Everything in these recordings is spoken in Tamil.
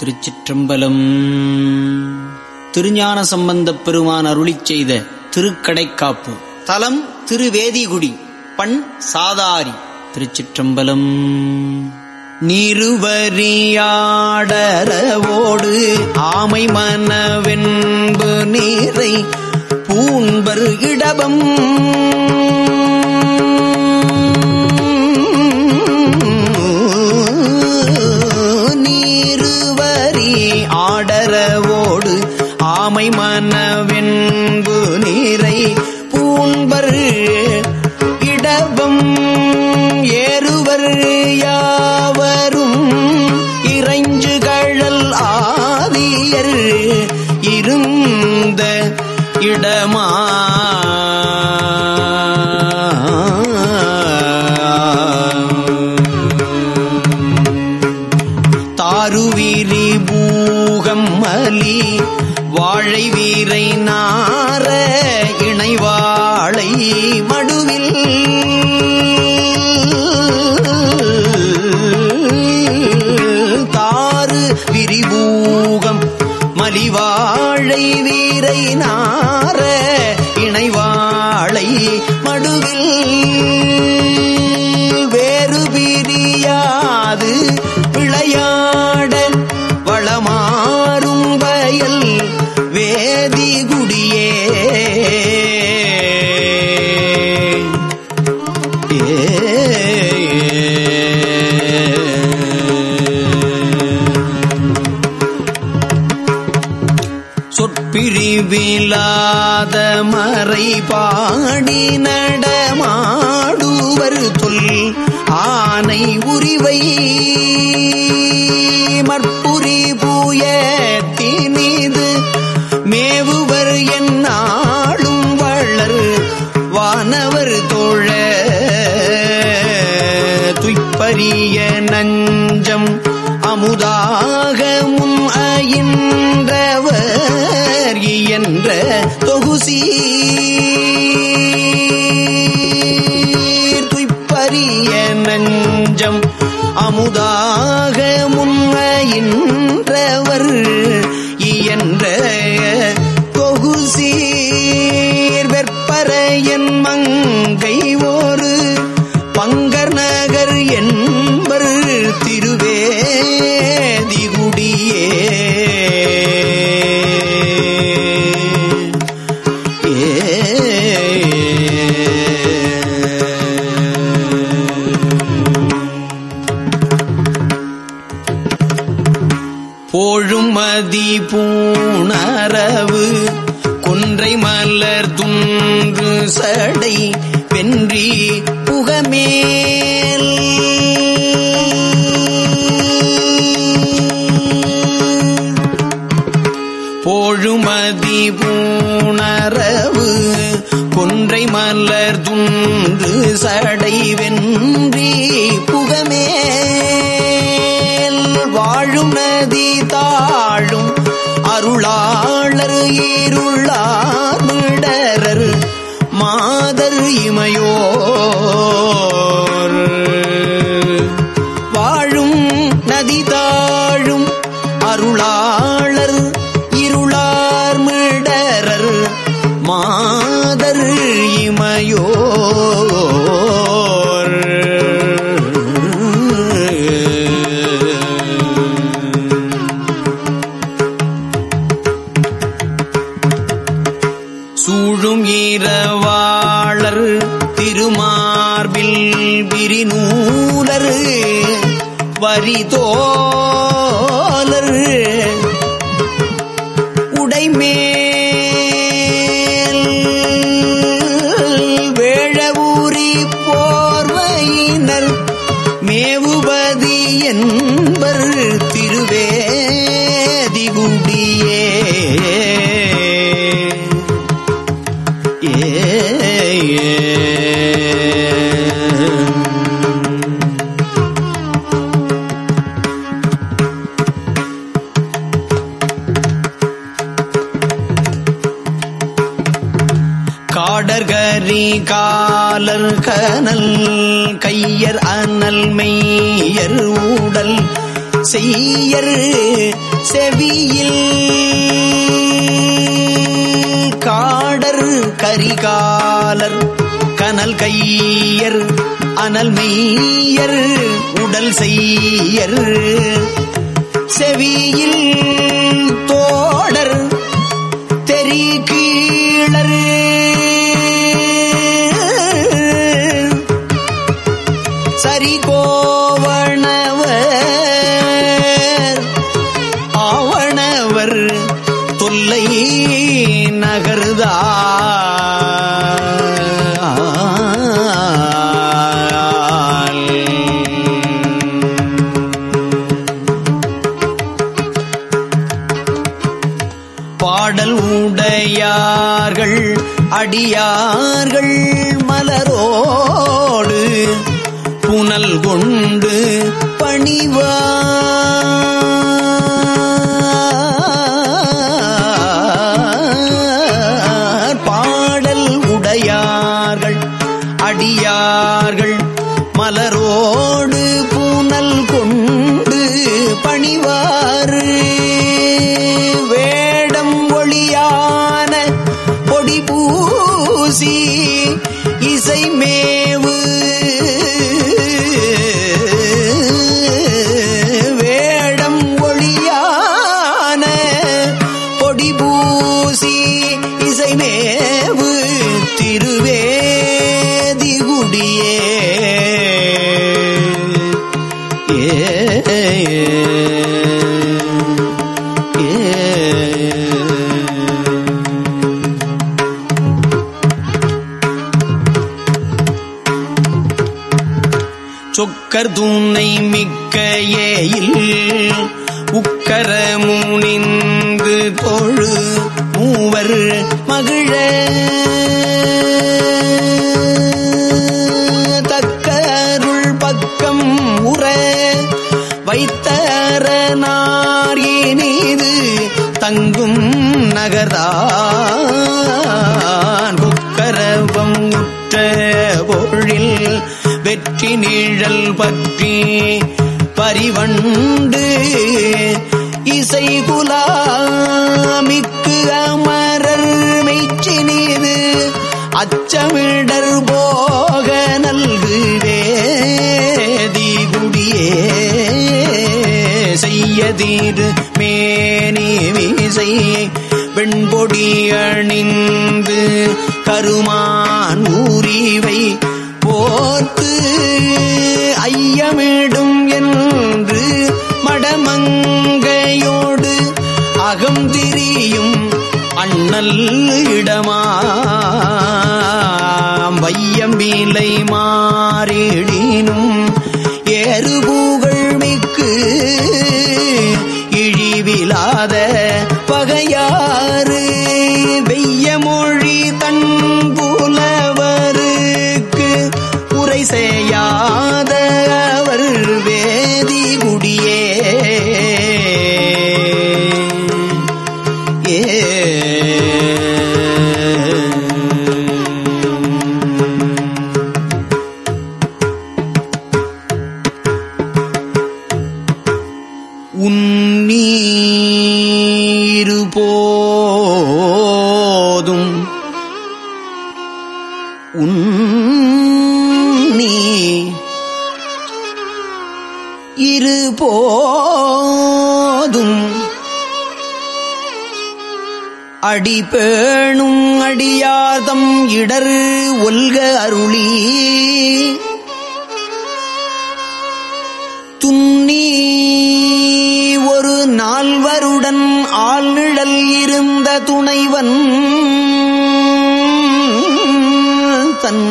திருச்சிற்றம்பலம். திருஞான சம்பந்தப் பெருமான் அருளி செய்த திருக்கடைக்காப்பு. தலம் திருவேதிகுடி பண் சாதாரி திருச்சிற்றம்பலம். நிறுவரியாடரவோடு ஆமை மனவென்பு நீரை பூண்பரு இடபம். மாமலி வாழை வீரை நான் ஆடி பாடி நடமாடுவர் தொல் ஆனை உரிவை மலர் துன்று சடைவென்றி புகமேல். வாழும் நதி தாழும் அருளாளர் இருளா கரிகாலர் கனல் கையர் அனல் மெய்யர் ஊடல் செய்யர் செவியில் காடர் கரிகாலர் கனல் கையர் அனல் மெய்யர் உடல் செய்யர் செவியில் பாடல் உடையார்கள் அடியார்கள் மலரோடு புனல் கொண்டு பணிவார். பொடி பூசி இசை மேவு. வேடம் ஒளியான பொடி பூசி இசை மேவு. திருவேதிகுடியே ஏ. தூணை மிக்க ஏயில் உக்கர முனிந்து தொழு மூவர் மகிழ. தக்கருள் பக்கம் உற வைத்தரனார் இனிது தங்கும் நகர்தான் புக்கரவம் உற்ற பொழில் வெற்றி நீழல் பற்றி பரிவண்டு இசை குலாமிக்கு அமரர் மெய்ச்சி நீது அச்சமிடர் போக நல்கு வேதி குடியே செய்யதீர் மேனி விசை வெண்பொடி அணிந்து கருமான் ஊரிவை போர்த்து அண்ணல் இடமா வையம்பீலை மா அடிபேணும் அடியாதம் இடர் ஒல்க அருளி. துன்னி ஒரு நால்வருடன் ஆழ்நிழல் இருந்த துணைவன் தன்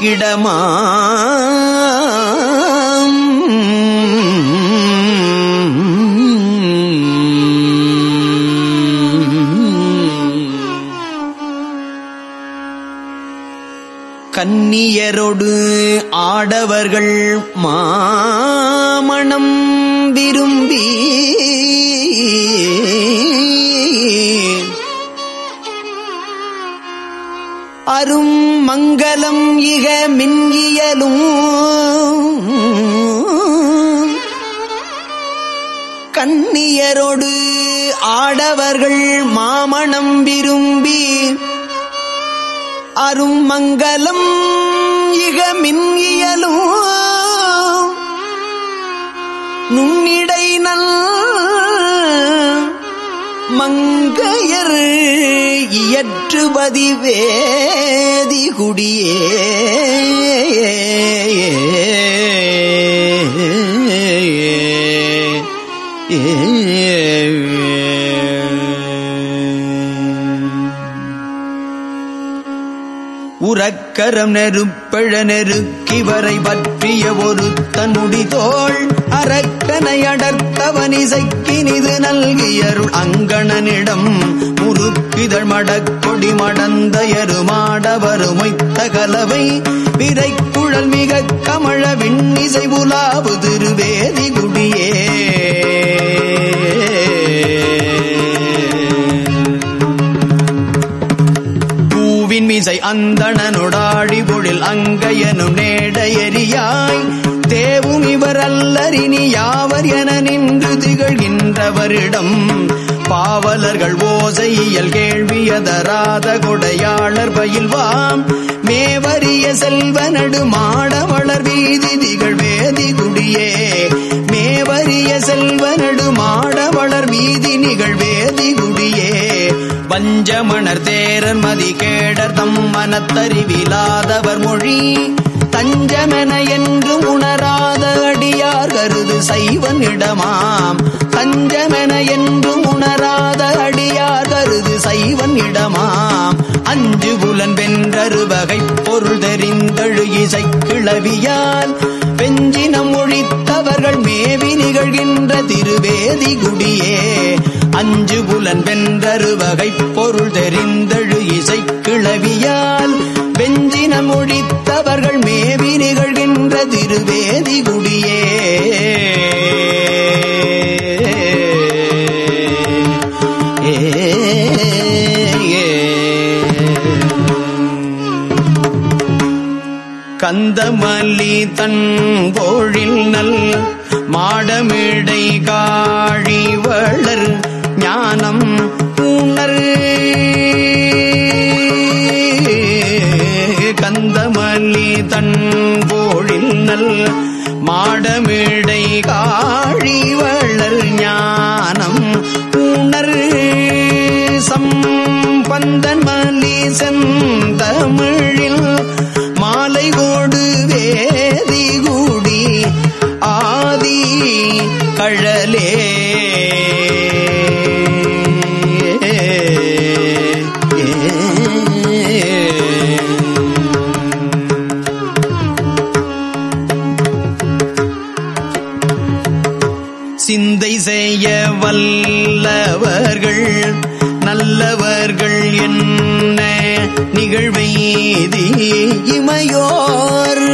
இடமா கன்னியரொடு ஆடவர்கள் மாமணம் விரும்பி. அரும் மங்கலம் இக மின்கியலும் கன்னியரோடு ஆடவர்கள் மாமணம் விரும்பி. ஆறும் மங்கலம் இகமின் இயலும். நுண்ணிடை நல் மங்கையர் இயற்றுபதி வேதி குடியே. ஏ உறக்கரம் நெருப்பழ நெருக்கிவரை பற்றிய ஒரு தன்னுடிதோள் அரக்கனை அடர்த்தவனிசைக்கினிது நல்கியருள் அங்கணனிடம் முறுக்கிதழ் மடக்கொடி மடந்தயரு மாடவருமைத்த கலவை விரைக்குழல் மிக கமழ விண்ணிசை உலாவு திருவேதி குடியே அந்தணனொடாழி பொழில் அங்கையனும் நேடையறியாய். தேவும் இவர் அல்லறினி யாவர் என நின்று திகழ்கின்றவரிடம். பாவலர்கள் ஓசையியல் கேள்வியதராத கொடையாளர் பயில்வாம். மேவரிய செல்வ நடு மாட வளர் வீதி திகழ் வேதி குடியே. மேவரிய செல்வ நடு மாட வளர் வீதி நிகழ்வேதி குடியே. பஞ்சமணர் தேரர் மதி கேடர் தம் மனத்தறிவிலாதவர் மொழி. தஞ்சமென என்றும் உணராத அடியார் கருது சைவனிடமாம் தஞ்சமென என்றும் உணராத அடியார் கருது சைவன் இடமாம். அஞ்சு புலன் வென்றரு வகை பொருள் தெரிந்தழு இசை கிளவியால் வெஞ்சினம் ஒழித்தவர்கள் மேவி நிகழ்கின்ற திருவேதி குடியே அஞ்சு புலன் வென்றரு வகை பொருள் தெரிந்தழு இசை கிளவியால் வெஞ்சினம் ஒழித்தவர்கள் மேவி நிகழ்கின்ற திருவேதி குடி கந்தமல்லி தன் கோழில் நல் மாடமிடை காழி வளர் ஞானம் உணர் கந்தமல்லி தன் கோழில் நல் கழலே. சிந்தை செய்ய வல்லவர்கள் நல்லவர்கள் என்ன நிகழ்வை இமையோர்?